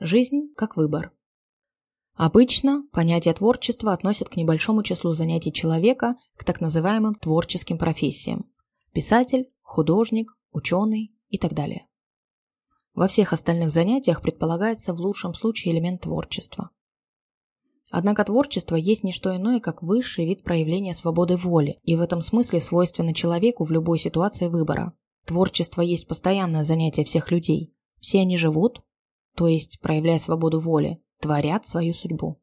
Жизнь как выбор. Обычно понятие творчества относят к небольшому числу занятий человека, к так называемым творческим профессиям. Писатель, художник, ученый и так далее. Во всех остальных занятиях предполагается в лучшем случае элемент творчества. Однако творчество есть не что иное, как высший вид проявления свободы воли, и в этом смысле свойственно человеку в любой ситуации выбора. Творчество есть постоянное занятие всех людей. Все они живут, то есть, проявляя свободу воли, творят свою судьбу.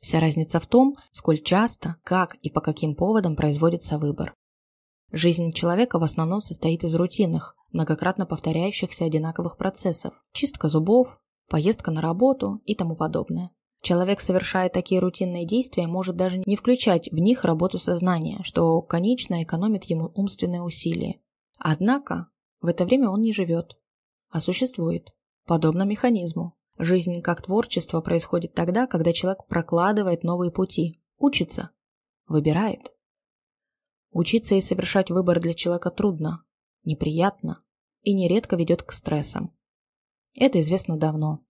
Вся разница в том, сколь часто, как и по каким поводам производится выбор. Жизнь человека в основном состоит из рутинных, многократно повторяющихся одинаковых процессов. Чистка зубов, поездка на работу и тому подобное. Человек, совершая такие рутинные действия, может даже не включать в них работу сознания, что, конечно, экономит ему умственные усилия. Однако, в это время он не живет, а существует, подобно механизму. Жизнь как творчество происходит тогда, когда человек прокладывает новые пути, учится, выбирает. Учиться и совершать выбор для человека трудно, неприятно и нередко ведет к стрессам. Это известно давно.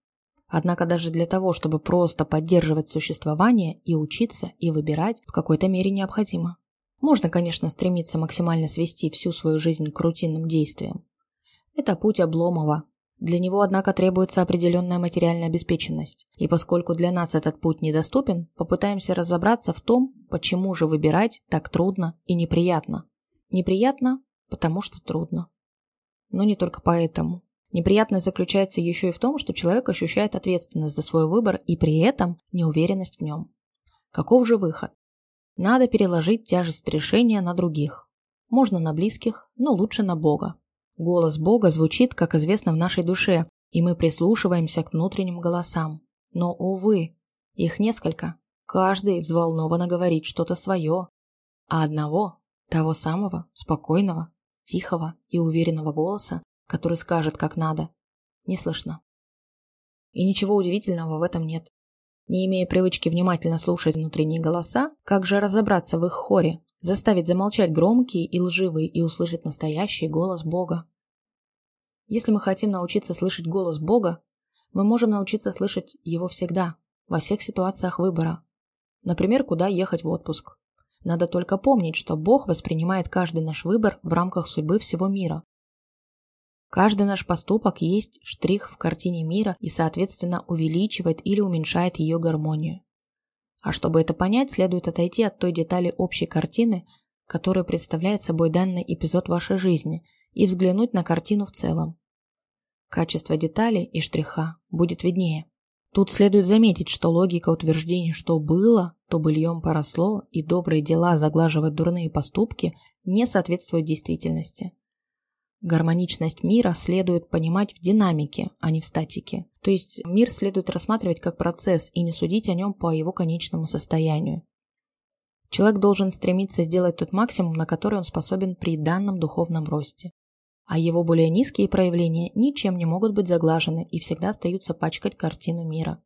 Однако даже для того, чтобы просто поддерживать существование и учиться, и выбирать, в какой-то мере необходимо. Можно, конечно, стремиться максимально свести всю свою жизнь к рутинным действиям. Это путь Обломова. Для него, однако, требуется определенная материальная обеспеченность. И поскольку для нас этот путь недоступен, попытаемся разобраться в том, почему же выбирать так трудно и неприятно. Неприятно, потому что трудно. Но не только поэтому. Неприятность заключается еще и в том, что человек ощущает ответственность за свой выбор и при этом неуверенность в нем. Каков же выход? Надо переложить тяжесть решения на других. Можно на близких, но лучше на Бога. Голос Бога звучит, как известно, в нашей душе, и мы прислушиваемся к внутренним голосам. Но, увы, их несколько. Каждый взволнованно говорит что-то свое. А одного, того самого, спокойного, тихого и уверенного голоса, который скажет, как надо, не слышно. И ничего удивительного в этом нет. Не имея привычки внимательно слушать внутренние голоса, как же разобраться в их хоре, заставить замолчать громкие и лживые и услышать настоящий голос Бога? Если мы хотим научиться слышать голос Бога, мы можем научиться слышать его всегда, во всех ситуациях выбора. Например, куда ехать в отпуск. Надо только помнить, что Бог воспринимает каждый наш выбор в рамках судьбы всего мира. Каждый наш поступок есть штрих в картине мира и, соответственно, увеличивает или уменьшает ее гармонию. А чтобы это понять, следует отойти от той детали общей картины, которая представляет собой данный эпизод вашей жизни, и взглянуть на картину в целом. Качество деталей и штриха будет виднее. Тут следует заметить, что логика утверждения «что было, то быльем поросло» и «добрые дела заглаживают дурные поступки» не соответствует действительности. Гармоничность мира следует понимать в динамике, а не в статике. То есть мир следует рассматривать как процесс и не судить о нем по его конечному состоянию. Человек должен стремиться сделать тот максимум, на который он способен при данном духовном росте. А его более низкие проявления ничем не могут быть заглажены и всегда остаются пачкать картину мира.